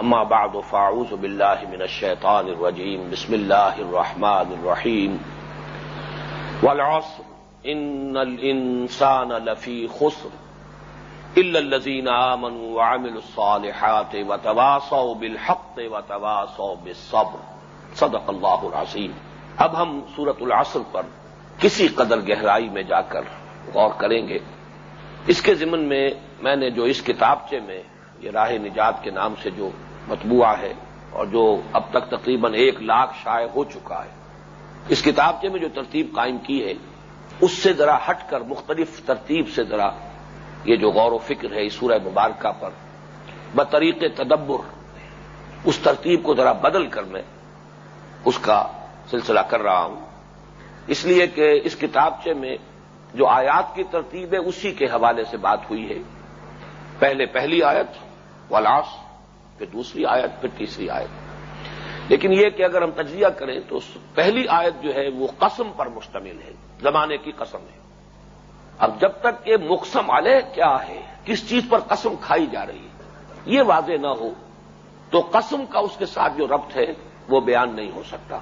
اما بعد فاعوذ باللہ من الشیطان الرجیم بسم اللہ الرحمن الرحیم والعصر. ان الانسان لفی خسر. الا الذين آمنوا وعملوا الصالحات وتواصوا بالحق وتواصوا بالصبر. صدق اللہ العظیم اب ہم سورة العصر پر کسی قدر گہرائی میں جا کر غور کریں گے. اس کے ضمن میں میں نے جو اس کتابچے میں یہ راہ نجات کے نام سے جو مطبوعہ ہے اور جو اب تک تقریباً ایک لاکھ شائع ہو چکا ہے۔ اس کتابچے میں جو ترتیب قائم کی ہے، اس سے ذرا ہٹ کر مختلف ترتیب سے ذرا یہ جو غور و فکر ہے اس سورہ مبارکہ پر، بطریق تدبر، اس ترتیب کو ذرا بدل کر میں اس کا سلسلہ کر رہا ہوں۔ اس لیے کہ اس کتابچے میں جو آیات کی ترتیب ہے، اسی کے حوالے سے بات ہوئی ہے۔ پہلے پہلی آیت ولاس پھر دوسری آیت پھر تیسری آیت۔ لیکن یہ کہ اگر ہم تجزیہ کریں تو پہلی آیت جو ہے وہ قسم پر مشتمل ہے، زمانے کی قسم ہے۔ اب جب تک کہ مقسم علیہ کیا ہے، کس چیز پر قسم کھائی جا رہی ہے، یہ واضح نہ ہو، تو قسم کا اس کے ساتھ جو ربط ہے وہ بیان نہیں ہو سکتا۔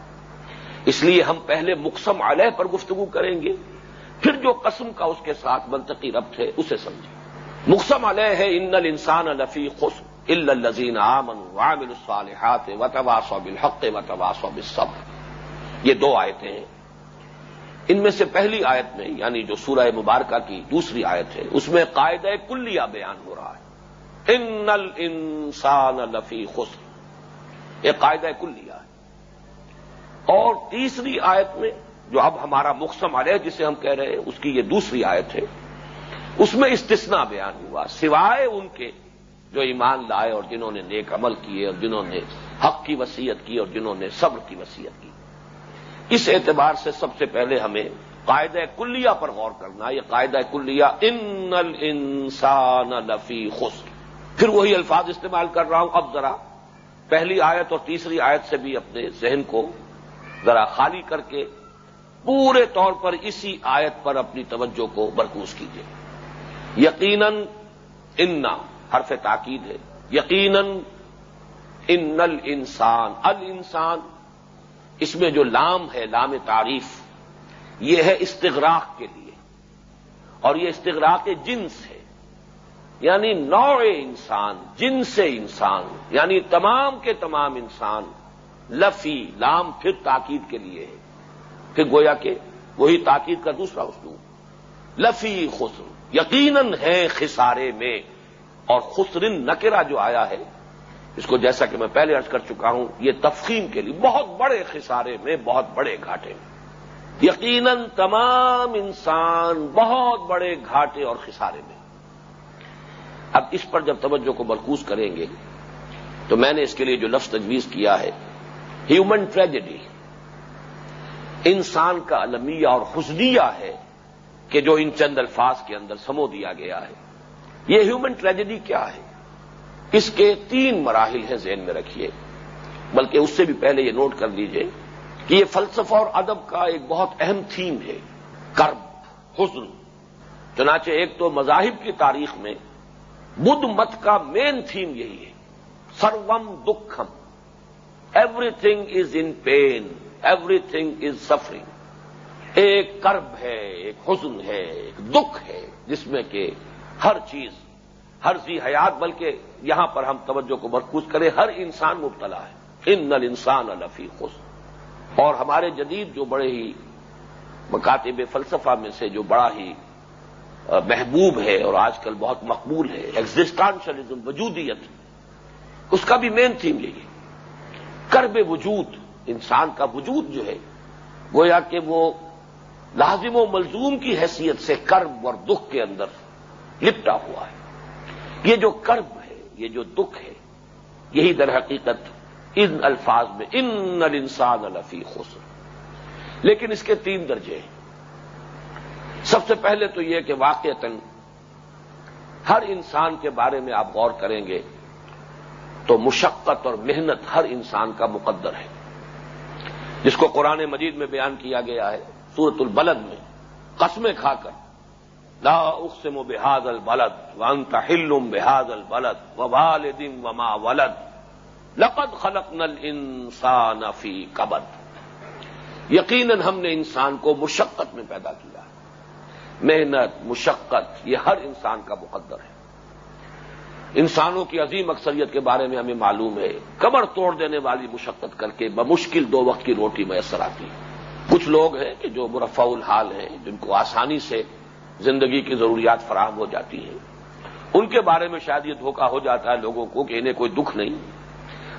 اس لیے ہم پہلے مقسم علیہ پر گفتگو کریں گے، پھر جو قسم کا اس کے ساتھ منطقی ربط ہے، اسے سمجھیں۔ مقسم علیہ ہے، ان الانسان لفی خسم الزین آمن وامل الصالحات و بالحق و بالصبر. یہ دو آیتیں ہیں. ان میں سے پہلی آیت میں یعنی جو سورہ مبارکہ کی دوسری آیت ہے، اس میں قاعدہ کلیہ بیان ہو رہا ہے۔ ان الانسان لفی خسر۔ یہ قاعدہ کلیہ ہے۔ اور تیسری آیت میں، جو اب ہمارا مقصم علیہ جسے ہم کہہ رہے ہیں، اس کی یہ دوسری آیت ہے۔ اس میں استثناء بیان ہوا، سوائے ان کے جو ایمان لائے اور جنہوں نے نیک عمل کیے اور جنہوں نے حق کی وسیعت کی اور جنہوں نے صبر کی وسیعت کی۔ اس اعتبار سے سب سے پہلے ہمیں قاعدہ کلیہ پر غور کرنا، یہ قاعدہ کلیہ ان الانسان لفی خسر۔ پھر وہی الفاظ استعمال کر رہا ہوں۔ اب ذرا پہلی آیت اور تیسری آیت سے بھی اپنے ذہن کو ذرا خالی کر کے پورے طور پر اسی آیت پر اپنی توجہ کو برکوز کیجیے یقیناً انا حرف تاکید ہے۔ یقیناً ان ال انسان ال انسان اس میں جو لام ہے، لام تعریف، یہ ہے استغراق کے لیے۔ اور یہ استغراق جنس ہے۔ یعنی نوع انسان جن سے انسان یعنی تمام کے تمام انسان، لفی، لام پھر تاکید کے لیے ہے۔ پھر گویا کہ وہی تاکید کا دوسرا اسلوب۔ لفی خسر، یقیناً ہے خسارے میں۔ اور خسرن نکرا جو آیا ہے، اس کو جیسا کہ میں پہلے ارض کر چکا ہوں، یہ تفخیم کے لیے بہت بڑے خسارے میں، بہت بڑے گھاٹے میں۔ یقیناً تمام انسان بہت بڑے گھاٹے اور خسارے میں۔ اب اس پر جب توجہ کو مرکوز کریں گے، تو میں نے اس کے لیے جو لفظ تجویز کیا ہے، ہیومن ٹریجڈی۔ انسان کا المیہ اور حسنیہ ہے کہ جو ان چند الفاظ کے اندر سمو دیا گیا ہے۔ یہ ہیومن ٹریجڈی کیا ہے؟ اس کے تین مراحل ہیں ذہن میں رکھیے۔ بلکہ اس سے بھی پہلے یہ نوٹ کر لیجیے کہ یہ فلسفہ اور ادب کا ایک بہت اہم تھیم ہے کرب حسن چنانچہ ایک تو مذاہب کی تاریخ میں بدھ مت کا مین تھیم یہی ہے، سروم دکھم۔ Everything is in pain everything is suffering ایک کرب ہے، ایک حسن ہے، ایک دکھ ہے، جس میں کہ ہر چیز، ہر سی حیات، بلکہ یہاں پر ہم توجہ کو مرکوز کریں، ہر انسان مبتلا ہے۔ ان نل انسان الفی اور ہمارے جدید جو بڑے ہی مکاتب فلسفہ میں سے جو بڑا ہی محبوب ہے اور آج کل بہت مقبول ہے ایگزسٹانشلزم وجودیت، اس کا بھی مین تھیم یہی ہے۔ کرب وجود، انسان کا وجود جو ہے، گویا کہ وہ لازم و ملزوم کی حیثیت سے کرب اور دکھ کے اندر لپٹا ہوا ہے۔ یہ جو کرب ہے، یہ جو دکھ ہے، یہی در حقیقت ان الفاظ میں ان الانسان الفی خسر۔ لیکن اس کے تین درجے ہیں۔ سب سے پہلے تو یہ کہ واقع ہر انسان کے بارے میں آپ غور کریں گے تو مشقت اور محنت ہر انسان کا مقدر ہے۔ جس کو قرآن مجید میں بیان کیا گیا ہے سورت البلد میں قسمیں کھا کر۔ لا اقسم بحاد البلد وانت حلم بحاد البلد و والد وما ولد. لقد خلق نل انسان فی کبد یقیناً ہم نے انسان کو مشقت میں پیدا کیا محنت، مشقت، یہ ہر انسان کا مقدر ہے. انسانوں کی عظیم اکثریت کے بارے میں ہمیں معلوم ہے، کمر توڑ دینے والی مشقت کر کے بمشکل دو وقت کی روٹی میسر آتی ہے. کچھ لوگ ہیں کہ جو مرفع الحال ہیں، جن کو آسانی سے زندگی کی ضروریات فراہم ہو جاتی ہیں۔ ان کے بارے میں شاید یہ دھوکہ ہو جاتا ہے لوگوں کو کہ انہیں کوئی دکھ نہیں۔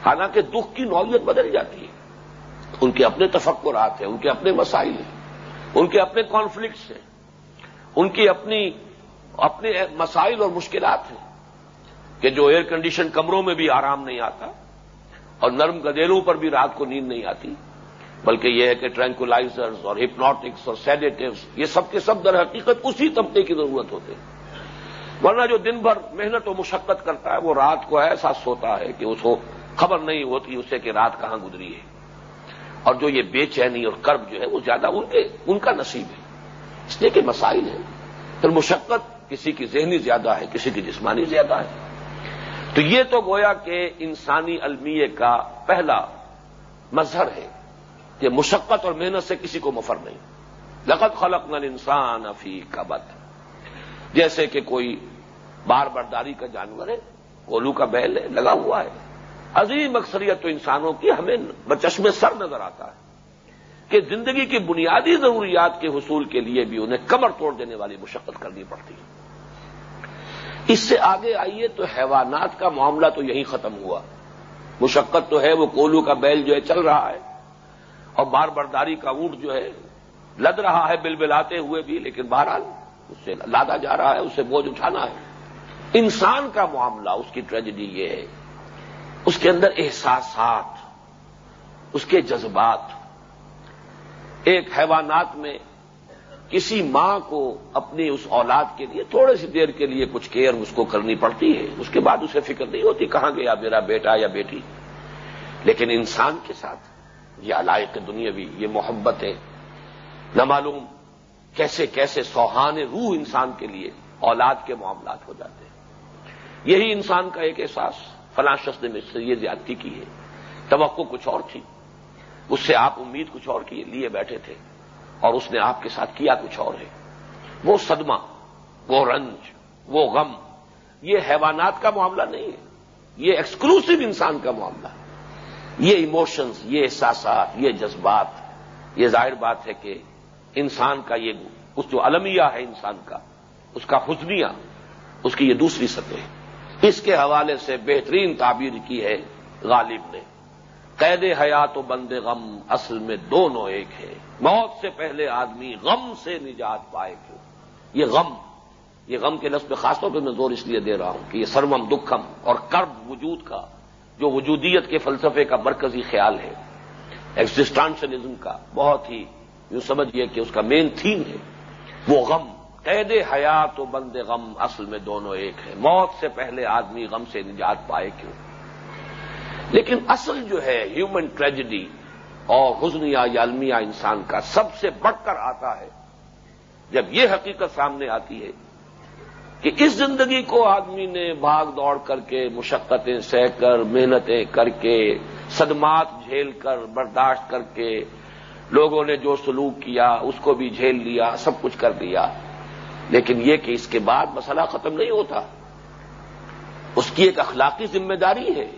حالانکہ دکھ کی نوعیت بدل جاتی ہے۔ ان کے اپنے تفکرات ہیں، ان کے اپنے مسائل ہیں، ان کے اپنے کانفلکٹس ہیں۔ ان کی اپنی، اپنے مسائل اور مشکلات ہیں۔ کہ جو ایئر کنڈیشن کمروں میں بھی آرام نہیں آتا اور نرم گدیلوں پر بھی رات کو نیند نہیں آتی۔ بلکہ یہ ہے کہ ٹرینکولائزرز اور ہپنوٹکس اور سیڈیٹوز یہ سب کے سب در حقیقت اسی طبقے کی ضرورت ہوتے ہیں۔ ورنہ جو دن بھر محنت و مشقت کرتا ہے، وہ رات کو ایسا سوتا ہے کہ اس کو خبر نہیں ہوتی اسے کہ رات کہاں گزری ہے۔ اور جو یہ بے چینی اور کرب جو ہے، وہ زیادہ ان کے، ان کا نصیب ہے۔ اس لیے کہ مسائل ہیں۔ پھر مشقت کسی کی ذہنی زیادہ ہے، کسی کی جسمانی زیادہ ہے۔ تو یہ تو گویا کہ انسانی المیے کا پہلا مظہر ہے۔ کہ مشقت اور محنت سے کسی کو مفر نہیں۔ لقت خلق نل انسان افی کبت جیسے کہ کوئی بار برداری کا جانور ہے کولو کا بیل ہے، لگا ہوا ہے۔ عظیم اکثریت تو انسانوں کی ہمیں بچشم سر نظر آتا ہے کہ زندگی کی بنیادی ضروریات کے حصول کے لیے بھی انہیں کمر توڑ دینے والی مشقت کرنی پڑتی ہے۔ اس سے آگے آئیے تو حیوانات کا معاملہ تو یہی ختم ہوا۔ مشقت تو ہے، وہ کولو کا بیل جو ہے، چل رہا ہے۔ اور بار برداری کا اونٹ جو ہے، لد رہا ہے بل بلاتے ہوئے بھی، لیکن بہرحال اس سے لادا جا رہا ہے اسے بوجھ اٹھانا ہے۔ انسان کا معاملہ، اس کی ٹریجڈی یہ ہے۔ اس کے اندر احساسات، اس کے جذبات۔ ایک حیوانات میں کسی ماں کو اپنی اس اولاد کے لیے تھوڑی سی دیر کے لیے کچھ کیئر اس کو کرنی پڑتی ہے۔ اس کے بعد اسے فکر نہیں ہوتی کہاں گیا میرا بیٹا یا بیٹی۔ لیکن انسان کے ساتھ یہ علائق دنیاوی، یہ محبت ہے۔ نہ معلوم کیسے کیسے سوہان روح انسان کے لیے اولاد کے معاملات ہو جاتے ہیں۔ یہی انسان کا ایک احساس فلاں شخص نے سے یہ زیادتی کی ہے۔ توقع کچھ اور تھی۔ اس سے آپ امید کچھ اور کی، لیے بیٹھے تھے۔ اور اس نے آپ کے ساتھ کیا کچھ اور ہے۔ وہ صدمہ، وہ رنج، وہ غم، یہ حیوانات کا معاملہ نہیں ہے۔ یہ ایکسکلوسو انسان کا معاملہ ہے۔ یہ ایموشنز یہ احساسات، یہ جذبات، یہ ظاہر بات ہے کہ انسان کا یہ اس جو المیہ ہے انسان کا، اس کا حسنیہ اس کی یہ دوسری سطح اس کے حوالے سے بہترین تعبیر کی ہے غالب نے۔ قید حیات و بند غم اصل میں دونوں ایک ہے موت سے پہلے آدمی غم سے نجات پائے کیوں؟ یہ غم یہ غم کے لفظ پہ خاص طور پہ میں زور اس لیے دے رہا ہوں کہ یہ سرمم دکھم اور کرب وجود کا جو وجودیت کے فلسفے کا مرکزی خیال ہے ایگزسٹانشلزم کا بہت ہی یوں سمجھیے کہ اس کا مین تھیم ہے۔ وہ غم، قید حیات و بند غم اصل میں دونوں ایک ہے موت سے پہلے آدمی غم سے نجات پائے کیوں؟ لیکن اصل جو ہے ہیومن ٹریجڈی اور حزنیا یا المیہ انسان کا سب سے بڑھ کر آتا ہے۔ جب یہ حقیقت سامنے آتی ہے کہ اس زندگی کو آدمی نے بھاگ دوڑ کر کے مشقتیں سہ کر، محنتیں کر کے، صدمات جھیل کر، برداشت کر کے لوگوں نے جو سلوک کیا، اس کو بھی جھیل لیا، سب کچھ کر دیا۔ لیکن یہ کہ اس کے بعد مسئلہ ختم نہیں ہوتا۔ اس کی ایک اخلاقی ذمہ داری ہے۔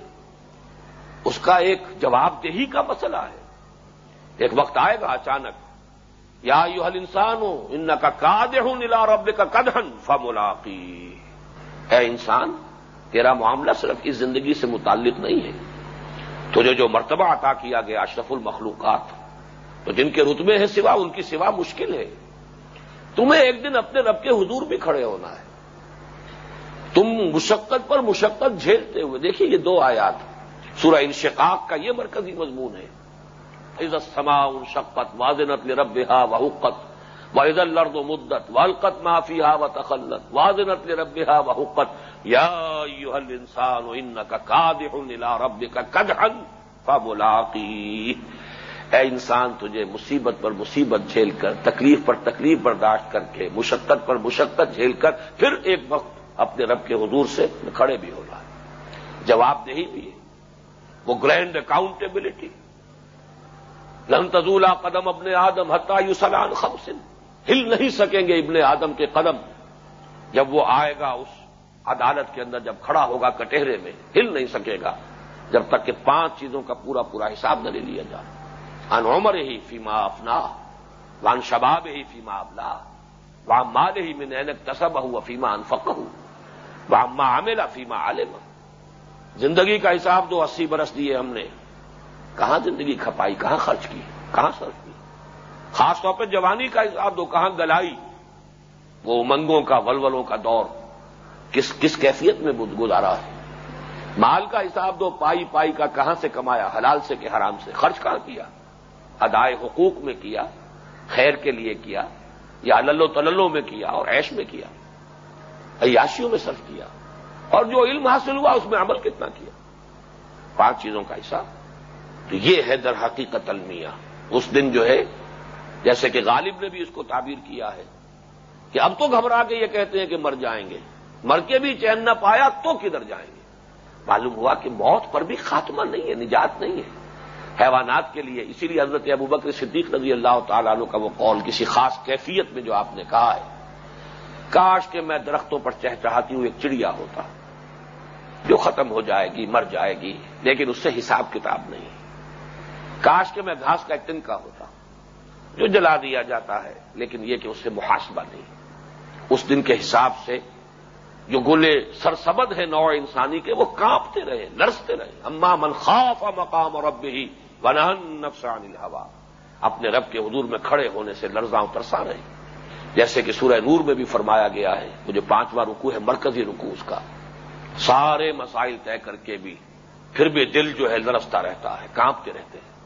اس کا ایک جواب دہی کا مسئلہ ہے۔ ایک وقت آئے گا اچانک۔ یا یو حل انسان ہو ان کا کاد ہوں نیلا رب کا کدہن فملاقی. اے انسان، تیرا معاملہ صرف اس زندگی سے متعلق نہیں ہے۔ تجھے جو مرتبہ عطا کیا گیا اشرف المخلوقات، تو جن کے رتبے ہیں سوا، ان کی سوا مشکل ہے۔ تمہیں ایک دن اپنے رب کے حضور بھی کھڑے ہونا ہے۔ تم مشقت پر مشقت جھیلتے ہوئے، دیکھیے یہ دو آیات، سورہ انشقاق کا یہ مرکزی مضمون ہے۔ عزت سما شقت واضنت ربا و حقت و الرد و مدت والقت معافی ہا و تخلت واضنت ربا و حقت یا انسان و ان کا کاد رب کا کدہن فملاقی اے انسان، تجھے مصیبت پر مصیبت جھیل کر، تکلیف پر تکلیف برداشت کر کے، مشقت پر مشقت جھیل کر، پھر ایک وقت اپنے رب کے حضور سے کھڑے بھی ہو رہا ہے جواب دہی بھی ہے۔ وہ گرینڈ اکاؤنٹیبلٹی لن تزولا قدم ابن آدم حتہ یو سلان خمسن۔ ہل نہیں سکیں گے ابن آدم کے قدم۔ جب وہ آئے گا اس عدالت کے اندر، جب کھڑا ہوگا کٹہرے میں، ہل نہیں سکے گا۔ جب تک کہ پانچ چیزوں کا پورا پورا حساب نہ لے لیا جائے۔ ان عمر ہی فیما افنا وان شباب ہی فیما ابلا وہاں مال ہی میں نینک تصب ہوں فیما انفق ہوں وہاں ماں عاملہ فیما عالم زندگی کا حساب دو اسی برس دیے ہم نے۔ کہاں زندگی کھپائی، کہاں خرچ کی، کہاں خرچ کی؟ خاص طور پہ جوانی کا حساب دو، کہاں گلائی؟ وہ امنگوں کا، ولولوں کا دور۔ کس کس کیفیت میں گزارا ہے؟ مال کا حساب دو، پائی پائی کا کہاں سے کمایا؟ حلال سے کہ حرام سے؟ خرچ کہاں کیا؟ ادائے حقوق میں کیا؟ خیر کے لیے کیا؟ یا للو تللو میں کیا اور عیش میں کیا؟ عیاشیوں میں صرف کیا؟ اور جو علم حاصل ہوا، اس میں عمل کتنا کیا؟ پانچ چیزوں کا حصہ تو یہ ہے در حقیقت المیہ اس دن جو ہے، جیسے کہ غالب نے بھی اس کو تعبیر کیا ہے کہ اب تو گھبرا کے یہ کہتے ہیں کہ مر جائیں گے۔ مر کے بھی چین نہ پایا تو کدھر جائیں گے؟ معلوم ہوا کہ موت پر بھی خاتمہ نہیں ہے، نجات نہیں ہے۔ حیوانات کے لیے، اسی لیے حضرت ابو بکر صدیق رضی اللہ تعالیٰ عنہ کا وہ قول کسی خاص کیفیت میں جو آپ نے کہا ہے، کاش کہ میں درختوں پر چہ چاہتی ہوں، ایک چڑیا ہوتا جو ختم ہو جائے گی، مر جائے گی، لیکن اس سے حساب کتاب نہیں کاش کہ میں گھاس کا ایک تنکا ہوتا جو جلا دیا جاتا ہے، لیکن یہ کہ اس سے محاسبہ نہیں۔ اس دن کے حساب سے جو گلے سرسبد ہے نو انسانی کے، وہ کانپتے رہے لرستے رہے۔ اما من خوف مقام اور اب ہی ونہن نفسان الحوا اپنے رب کے حضور میں کھڑے ہونے سے لرزاں ترسا رہے۔ جیسے کہ سورہ نور میں بھی فرمایا گیا ہے وہ جو پانچواں رکو ہے، مرکزی رکو اس کا۔ سارے مسائل طے کر کے بھی پھر بھی دل جو ہے لرستا رہتا ہے، کانپتے رہتے ہیں۔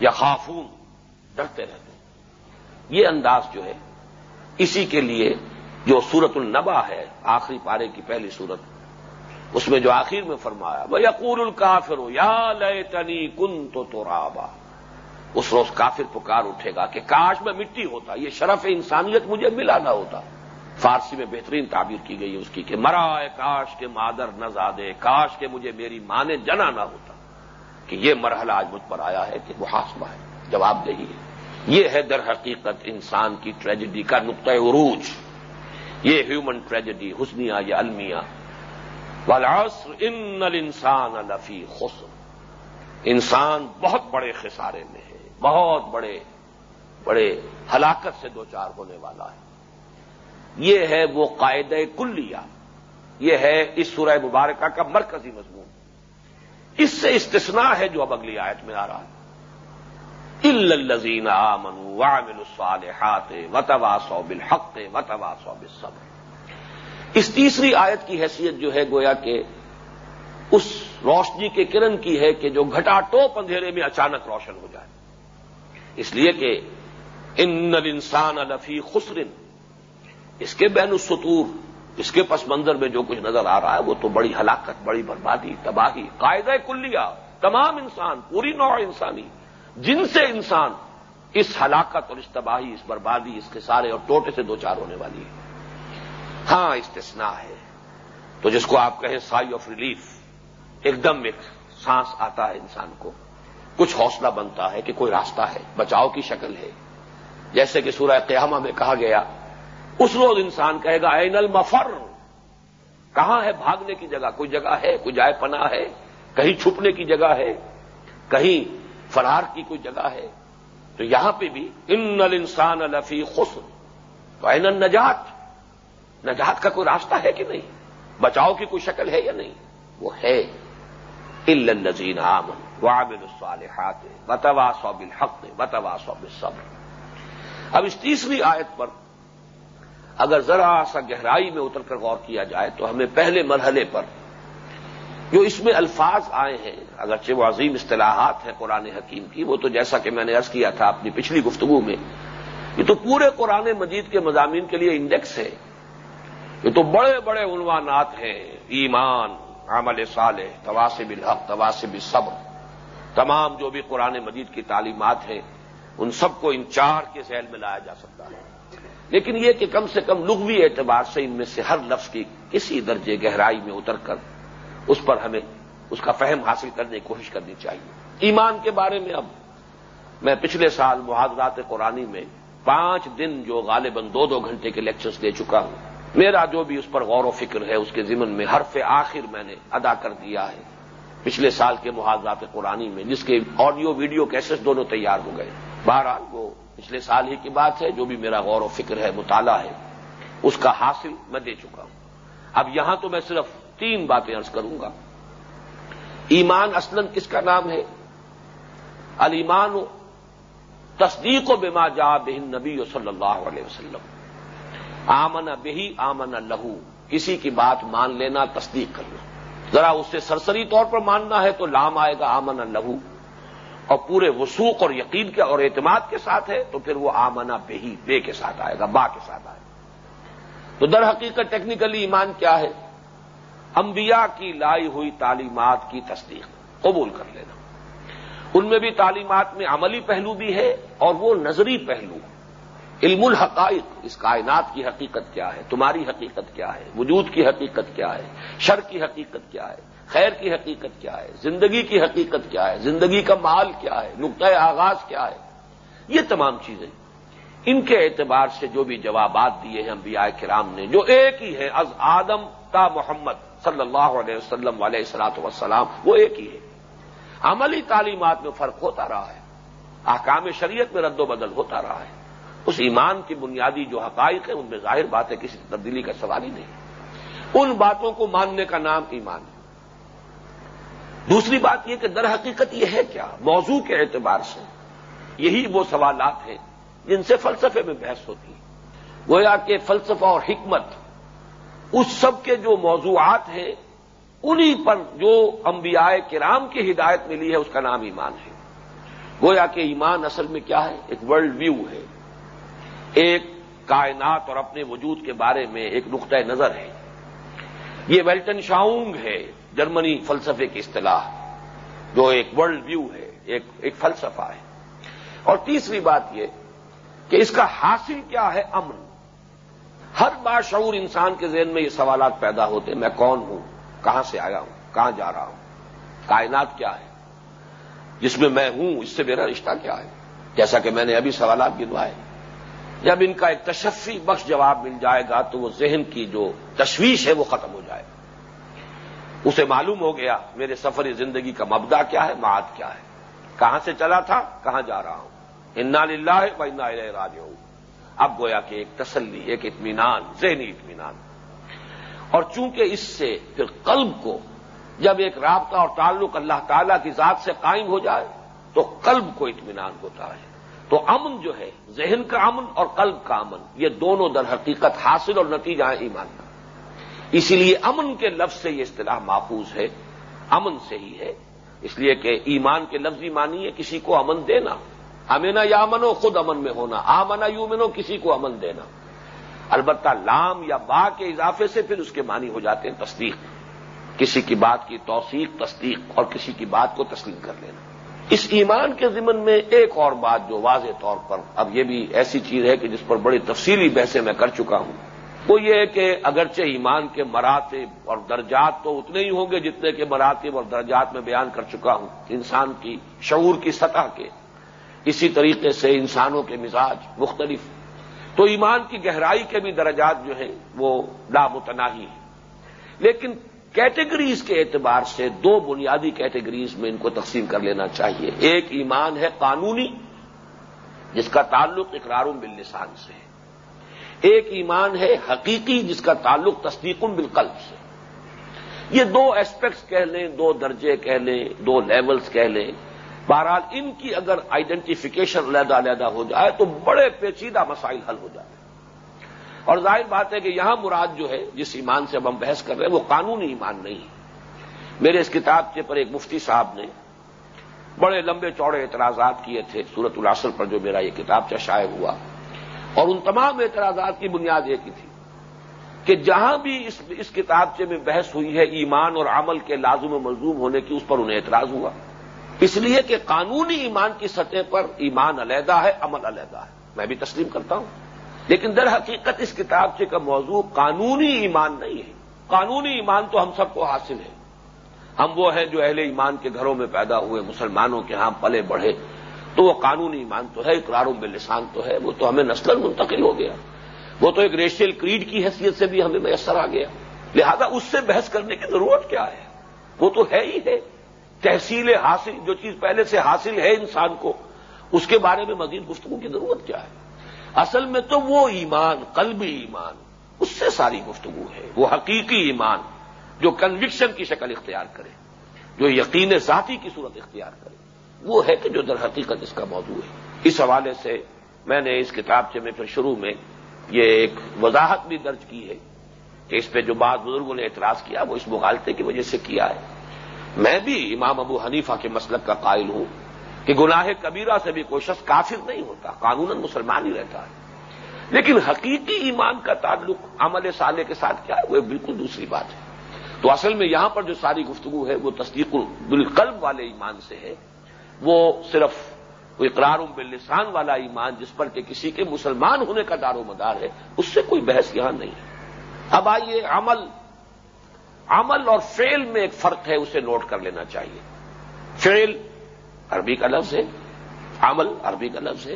یا خافون، ڈرتے رہتے ہیں۔ یہ انداز جو ہے، اسی کے لیے جو سورت النبا ہے، آخری پارے کی پہلی سورت، اس میں جو آخر میں فرمایا وہ یقور الکافر یا لیے تنی کن تو تو اس روز کافر پکار اٹھے گا کہ کاش میں مٹی ہوتا، یہ شرف انسانیت مجھے ملا نہ ہوتا۔ فارسی میں بہترین تعبیر کی گئی اس کی کہ، مرا ہے کاش کے مادر نہ زادے، کاش کے مجھے میری ماں نے جنا نہ ہوتا۔ کہ یہ مرحلہ آج مجھ پر آیا ہے کہ محاسبہ ہے، جواب دہی ہے۔ یہ ہے در حقیقت انسان کی ٹریجڈی کا نقطۂ عروج۔ یہ ہیومن ٹریجڈی حسنیا یا المیہ۔ والعصر ان الانسان لفی خسر۔ انسان بہت بڑے خسارے میں ہے، بہت بڑے بڑے ہلاکت سے دو چار ہونے والا ہے۔ یہ ہے وہ قاعدہ کلیہ۔ یہ ہے اس سورہ مبارکہ کا مرکزی مضمون۔ اس سے استثناء ہے جو اب اگلی آیت میں آ رہا ہے۔ الزین آمن وامل الصالحات وتوا سو بالحق وتوا سو بالصبر۔ اس تیسری آیت کی حیثیت جو ہے گویا کہ اس روشنی کے کرن کی ہے کہ جو گھٹا ٹوپ اندھیرے میں اچانک روشن ہو جائے۔ اس لیے کہ ان انسان الفی خسرن اس کے بین السطور۔ اس کے پس منظر میں جو کچھ نظر آ رہا ہے وہ تو بڑی ہلاکت، بڑی بربادی، تباہی، قاعدہ کلیہ، تمام انسان، پوری نوع انسانی، جن سے انسان اس ہلاکت اور اس تباہی، اس بربادی، اس کے سارے اور ٹوٹے سے دو چار ہونے والی ہے۔ ہاں استثناء ہے۔ تو جس کو آپ کہیں سائی آف ریلیف ایک دم ایک سانس آتا ہے انسان کو۔ کچھ حوصلہ بنتا ہے کہ کوئی راستہ ہے، بچاؤ کی شکل ہے۔ جیسے کہ سورہ قیامہ میں کہا گیا اس روز انسان کہے گا این المفر. کہاں ہے بھاگنے کی جگہ؟ کوئی جگہ ہے؟ کوئی جائے پناہ ہے؟ کہیں چھپنے کی جگہ ہے؟ کہیں فرار کی کوئی جگہ ہے؟ تو یہاں پہ بھی، ان انسان الفی خسر. تو این نجات نجات کا کوئی راستہ ہے کہ نہیں؟ بچاؤ کی کوئی شکل ہے یا نہیں؟ وہ ہے. الزین عامن وامن الصالحات بتوا صوب الحق بتوا صوب صبر اب اس تیسری آیت پر اگر ذرا سا گہرائی میں اتر کر غور کیا جائے تو ہمیں پہلے مرحلے پر جو اس میں الفاظ آئے ہیں، اگرچہ وہ عظیم اصطلاحات ہیں قرآن حکیم کی، وہ تو جیسا کہ میں نے عرض کیا تھا اپنی پچھلی گفتگو میں، یہ تو پورے قرآن مجید کے مضامین کے لیے انڈیکس ہے۔ یہ تو بڑے بڑے عنوانات ہیں، ایمان، عمل صالح تواسب الحق تواسب صبر تمام جو بھی قرآن مجید کی تعلیمات ہیں، ان سب کو ان چار کے ذیل میں لایا جا سکتا ہے۔ لیکن یہ کہ کم سے کم لغوی اعتبار سے ان میں سے ہر لفظ کی کسی درجے گہرائی میں اتر کر اس پر ہمیں اس کا فہم حاصل کرنے کی کوشش کرنی چاہیے۔ ایمان کے بارے میں اب میں پچھلے سال محاذرات قرآنی میں پانچ دن جو غالباً دو دو گھنٹے کے لیکچرز دے چکا ہوں۔ میرا جو بھی اس پر غور و فکر ہے، اس کے ضمن میں حرف آخر میں نے ادا کر دیا ہے۔ پچھلے سال کے محاذرات قرآنی میں جس کے آڈیو ویڈیو کیسز دونوں تیار ہو گئے۔ بہرحال وہ پچھلے سال ہی کی بات ہے، جو بھی میرا غور و فکر ہے، مطالعہ ہے، اس کا حاصل میں دے چکا ہوں۔ اب یہاں تو میں صرف تین باتیں ارض کروں گا۔ ایمان اسلم کس کا نام ہے؟ المان تصدیق و بما جا بہن نبی صلی اللہ علیہ وسلم۔ آمن بہی آمن لہو۔ کسی کی بات مان لینا، تصدیق کرنا۔ ذرا اس سے سرسری طور پر ماننا ہے تو لام آئے گا آمن لہو۔ اور پورے وسوخ اور یقین کے اور اعتماد کے ساتھ ہے، تو پھر وہ آمنا بہی بے کے ساتھ آئے گا، با کے ساتھ آئے گا۔ تو در حقیقت ٹیکنیکلی ایمان کیا ہے؟ انبیاء کی لائی ہوئی تعلیمات کی تصدیق قبول کر لینا۔ ان میں بھی تعلیمات میں عملی پہلو بھی ہے اور وہ نظری پہلو۔ علم الحقائق، اس کائنات کی حقیقت کیا ہے؟ تمہاری حقیقت کیا ہے؟ وجود کی حقیقت کیا ہے؟ شر کی حقیقت کیا ہے؟ خیر کی حقیقت کیا ہے؟ زندگی کی حقیقت کیا ہے؟ زندگی کا مال کیا ہے؟ نقطۂ آغاز کیا ہے؟ یہ تمام چیزیں۔ ان کے اعتبار سے جو بھی جوابات دیے ہیں انبیاء کرام نے، جو ایک ہی ہے از آدم تا محمد صلی اللہ علیہ وسلم علیہ السلاط وسلام وہ ایک ہی ہے عملی تعلیمات میں فرق ہوتا رہا ہے۔ احکام شریعت میں رد و بدل ہوتا رہا ہے۔ اس ایمان کی بنیادی جو حقائق ہے ان میں ظاہر بات ہے، کسی تبدیلی کا سوال ہی نہیں۔ ان باتوں کو ماننے کا نام ایمان ہے۔ دوسری بات یہ کہ در حقیقت یہ ہے کیا؟ موضوع کے اعتبار سے یہی وہ سوالات ہیں جن سے فلسفے میں بحث ہوتی ہے۔ گویا کہ فلسفہ اور حکمت اس سب کے جو موضوعات ہیں، انہی پر جو انبیاء کرام کی ہدایت ملی ہے، اس کا نام ایمان ہے۔ گویا کہ ایمان اصل میں کیا ہے؟ ایک ورلڈ ویو ہے۔ ایک کائنات اور اپنے وجود کے بارے میں ایک نقطۂ نظر ہے۔ یہ ویلٹن شاؤنگ ہے۔ جرمنی فلسفے کی اصطلاح، جو ایک ورلڈ ویو ہے، ایک ایک فلسفہ ہے۔ اور تیسری بات یہ کہ اس کا حاصل کیا ہے امن ہر بار شعور انسان کے ذہن میں یہ سوالات پیدا ہوتے، میں کون ہوں؟ کہاں سے آیا ہوں؟ کہاں جا رہا ہوں؟ کائنات کیا ہے؟ جس میں میں ہوں، اس سے میرا رشتہ کیا ہے؟ جیسا کہ میں نے ابھی سوالات گنوائے۔ جب ان کا ایک تشفی بخش جواب مل جائے گا، تو وہ ذہن کی جو تشویش ہے، وہ ختم ہو جائے گا۔ اسے معلوم ہو گیا میرے سفر زندگی کا مبدا کیا ہے، معاد کیا ہے۔ کہاں سے چلا تھا؟ کہاں جا رہا ہوں؟ انا للہ و انا راج ہوں اب گویا کہ ایک تسلی، ایک اطمینان، ذہنی اطمینان۔ اور چونکہ اس سے پھر قلب کو جب ایک رابطہ اور تعلق اللہ تعالی کی ذات سے قائم ہو جائے، تو قلب کو اطمینان ہوتا ہے۔ تو امن جو ہے، ذہن کا امن اور قلب کا امن، یہ دونوں در حقیقت حاصل اور نتیجہ ایمان کا۔ اسی لیے امن کے لفظ سے یہ اصطلاح محفوظ ہے، امن سے ہی ہے۔ اس لیے کہ ایمان کے لفظی مانی ہے کسی کو امن دینا۔ امینا یا امن خود امن میں ہونا۔ آمنا یو منو کسی کو امن دینا۔ البتہ لام یا با کے اضافے سے پھر اس کے معنی ہو جاتے ہیں تصدیق۔ کسی کی بات کی توثیق، تصدیق، اور کسی کی بات کو تسلیم کر لینا۔ اس ایمان کے ضمن میں ایک اور بات جو واضح طور پر، اب یہ بھی ایسی چیز ہے کہ جس پر بڑی تفصیلی بحثیں میں کر چکا ہوں۔ وہ یہ کہ اگرچہ ایمان کے مراتب اور درجات تو اتنے ہی ہوں گے جتنے کے مراتب اور درجات میں بیان کر چکا ہوں، انسان کی شعور کی سطح کے۔ اسی طریقے سے انسانوں کے مزاج مختلف۔ تو ایمان کی گہرائی کے بھی درجات جو ہیں وہ لامتناہی ہیں۔ لیکن کیٹیگریز کے اعتبار سے دو بنیادی کیٹیگریز میں ان کو تقسیم کر لینا چاہیے۔ ایک ایمان ہے قانونی، جس کا تعلق اقرار باللسان سے ہے۔ ایک ایمان ہے حقیقی جس کا تعلق تصدیق بالقلب سے۔ یہ دو ایسپیکٹس کہہ لیں، دو درجے کہہ لیں، دو لیولز کہہ لیں۔ بہرحال ان کی اگر آئیڈینٹیفیکیشن علیحدہ علیحدہ ہو جائے تو بڑے پیچیدہ مسائل حل ہو جائے۔ اور ظاہر بات ہے کہ یہاں مراد جو ہے، جس ایمان سے اب ہم بحث کر رہے ہیں، وہ قانونی ایمان نہیں ہے۔ میرے اس کتاب کے پر ایک مفتی صاحب نے بڑے لمبے چوڑے اعتراضات کیے تھے سورت الاسل پر جو میرا یہ کتاب شائع ہوا۔ اور ان تمام اعتراضات کی بنیاد ایک ہی تھی کہ جہاں بھی اس اس کتابچے میں بحث ہوئی ہے ایمان اور عمل کے لازم و ملزوم ہونے کی، اس پر انہیں اعتراض ہوا۔ اس لیے کہ قانونی ایمان کی سطح پر ایمان علیحدہ ہے، عمل علیحدہ ہے۔ میں بھی تسلیم کرتا ہوں۔ لیکن در حقیقت اس کتابچے کا موضوع قانونی ایمان نہیں ہے۔ قانونی ایمان تو ہم سب کو حاصل ہے۔ ہم وہ ہیں جو اہل ایمان کے گھروں میں پیدا ہوئے، مسلمانوں کے ہاں پلے بڑھے۔ تو وہ قانونی ایمان تو ہے اقراروں میں تو ہے، وہ تو ہمیں نسل منتقل ہو گیا۔ وہ تو ایک ریشیل کریڈ کی حیثیت سے بھی ہمیں میسر آ گیا۔ لہذا اس سے بحث کرنے کی ضرورت کیا ہے؟ وہ تو ہے ہی ہے۔ تحصیل حاصل، جو چیز پہلے سے حاصل ہے انسان کو، اس کے بارے میں مزید گفتگو کی ضرورت کیا ہے؟ اصل میں تو وہ ایمان، قلبی ایمان، اس سے ساری گفتگو ہے۔ وہ حقیقی ایمان جو کنوکشن کی شکل اختیار کرے، جو یقین ذاتی کی صورت اختیار کرے۔ وہ ہے کہ جو در حقیقت اس کا موضوع ہے۔ اس حوالے سے میں نے اس کتابچے میں پھر شروع میں یہ ایک وضاحت بھی درج کی ہے کہ اس پہ جو بعض بزرگوں نے اعتراض کیا وہ اس مغالطے کی وجہ سے کیا ہے۔ میں بھی امام ابو حنیفہ کے مسلک کا قائل ہوں کہ گناہ کبیرہ سے بھی کوئی شخص کافر نہیں ہوتا قانون مسلمان ہی رہتا ہے۔ لیکن حقیقی ایمان کا تعلق عمل صالح کے ساتھ کیا ہے، وہ بالکل دوسری بات ہے۔ تو اصل میں یہاں پر جو ساری گفتگو ہے وہ تصدیق بالقلب والے ایمان سے ہے۔ وہ صرف اقرار باللسان والا ایمان جس پر کہ کسی کے مسلمان ہونے کا دار و مدار ہے، اس سے کوئی بحث یہاں نہیں ہے۔ اب آئیے عمل۔ عمل اور فیل میں ایک فرق ہے، اسے نوٹ کر لینا چاہیے۔ فیل عربی کا لفظ ہے، عمل عربی کا لفظ ہے۔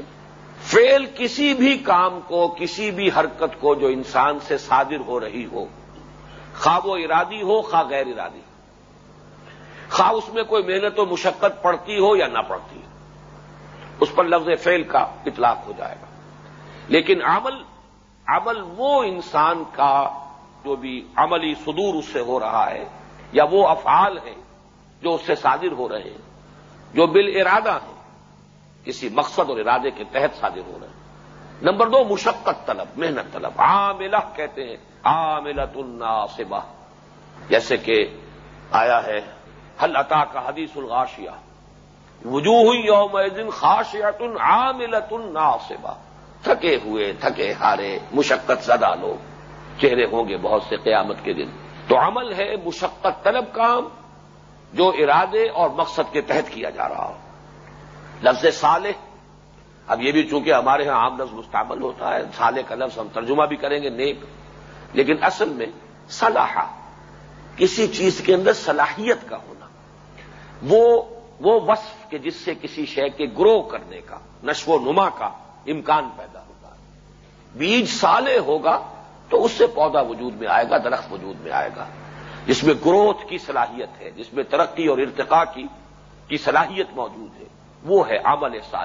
فیل کسی بھی کام کو، کسی بھی حرکت کو جو انسان سے صادر ہو رہی ہو، خواہ و ارادی ہو، خواہ غیر ارادی۔ ہو خواہ اس میں کوئی محنت و مشقت پڑتی ہو یا نہ پڑتی ہو۔ اس پر لفظ فیل کا اطلاق ہو جائے گا۔ لیکن عمل عمل وہ انسان کا جو بھی عملی صدور اس سے ہو رہا ہے یا وہ افعال ہیں جو اس سے صادر ہو رہے ہیں، جو بال ارادہ ہیں، کسی مقصد اور ارادے کے تحت صادر ہو رہے ہیں۔ نمبر دو، مشقت طلب، محنت طلب۔ عاملہ کہتے ہیں عاملت الناصبہ۔ جیسے کہ آیا ہے حل عطا کا حدیث الغاشیہ وجوہ یوم دن خاشیت عاملت الناصبہ تھکے ہوئے، تھکے ہارے، مشقت زدہ لوگ۔ چہرے ہوں گے بہت سے قیامت کے دن۔ تو عمل ہے مشقت طلب کام جو ارادے اور مقصد کے تحت کیا جا رہا ہو۔ لفظ صالح، اب یہ بھی چونکہ ہمارے یہاں عام لفظ مستعمل ہوتا ہے، صالح کا لفظ ہم ترجمہ بھی کریں گے، نیک۔ لیکن اصل میں صلاح کسی چیز کے اندر صلاحیت کا ہونا۔ وہ وہ وصف کہ جس سے کسی شے کے گرو کرنے کا، نشو و نما کا امکان پیدا ہوتا ہے۔ بیج سالے ہوگا تو اس سے پودا وجود میں آئے گا، درخت وجود میں آئے گا۔ جس میں گروتھ کی صلاحیت ہے، جس میں ترقی اور ارتقا کی کی صلاحیت موجود ہے، وہ ہے عمل سال